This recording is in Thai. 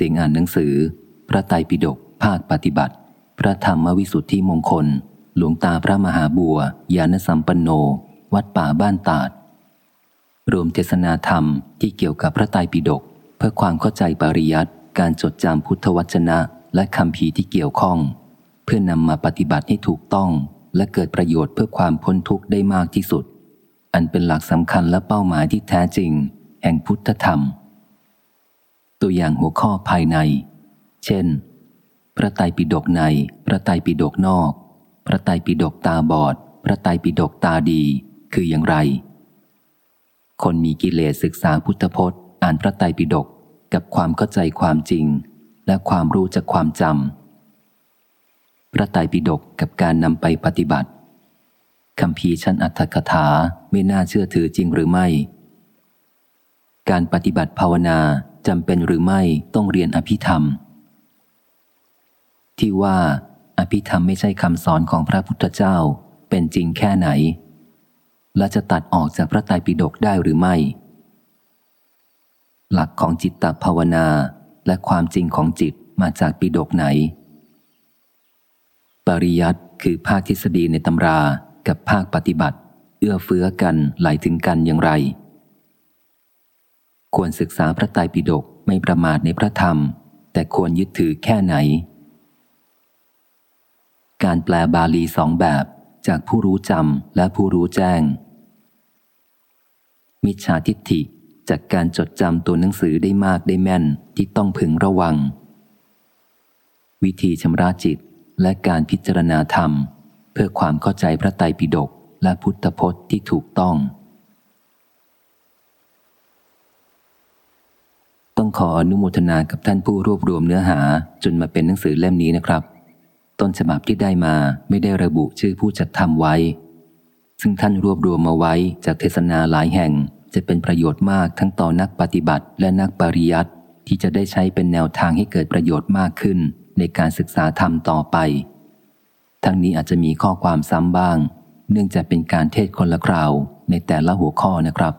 เสียงอ่านหนังสือ พระไตรปิฎกภาคปฏิบัติ พระธรรมวิสุทธิมงคล หลวงตาพระมหาบัวยานสัมปันโน วัดป่าบ้านตาด รวมเทศนาธรรมที่เกี่ยวกับพระไตรปิฎกเพื่อความเข้าใจปริยัติการจดจำพุทธวจนะและคำพีที่เกี่ยวข้อง เพื่อนำมาปฏิบัติให้ถูกต้องและเกิดประโยชน์เพื่อความพ้นทุกข์ได้มากที่สุด อันเป็นหลักสำคัญและเป้าหมายที่แท้จริง แห่งพุทธธรรม ตัวอย่างหัวข้อภายใน เช่น พระไตรปิฎกใน พระไตรปิฎกนอก พระไตรปิฎกตาบอด พระไตรปิฎกตาดี คืออย่างไร คนมีกิเลสศึกษาพุทธพจน์ อ่านพระไตรปิฎกกับความเข้าใจความจริง และความรู้จากความจำ พระไตรปิฎกกับการนำไปปฏิบัติคำพีชั้นอัตถกถาไม่น่าเชื่อถือจริงหรือไม่ การปฏิบัติภาวนา จำเป็นหรือไม่ต้องเรียนอภิธรรม ที่ว่าอภิธรรมไม่ใช่คำสอนของพระพุทธเจ้าเป็นจริงแค่ไหน และจะตัดออกจากพระไตรปิฎกได้หรือไม่ หลักของจิตตภาวนาและความจริงของจิตมาจากปิฎกไหน ปริยัติคือภาคทฤษฎีในตำรากับภาคปฏิบัติ เอื้อเฟื้อกันไหลถึงกันอย่างไร ควรศึกษาพระไตรปิฎกไม่ประมาทในพระธรรม แต่ควรยึดถือแค่ไหน การแปลบาลีสองแบบจากผู้รู้จำและผู้รู้แจ้ง มิจฉาทิฏฐิจากการจดจำตัวหนังสือได้มากได้แม่นที่ต้องพึงระวัง วิธีชำระจิตและการพิจารณาธรรม เพื่อความเข้าใจพระไตรปิฎกและพุทธพจน์ที่ถูกต้อง ต้องขออนุโมทนากับท่านผู้รวบรวมเนื้อหา จนมาเป็นหนังสือเล่มนี้นะครับ ต้นฉบับที่ได้มาไม่ได้ระบุชื่อผู้จัดทำไว้ ซึ่งท่านรวบรวมมาไว้จากเทศนาหลายแห่งจะเป็นประโยชน์มากทั้งต่อนักปฏิบัติและนักปริยัติที่จะได้ใช้เป็นแนวทางให้เกิดประโยชน์มากขึ้น ในการศึกษาธรรมต่อไป ทั้งนี้อาจจะมีข้อความซ้ำบ้าง เนื่องจากเป็นการเทศคนละคราวในแต่ละหัวข้อนะครับ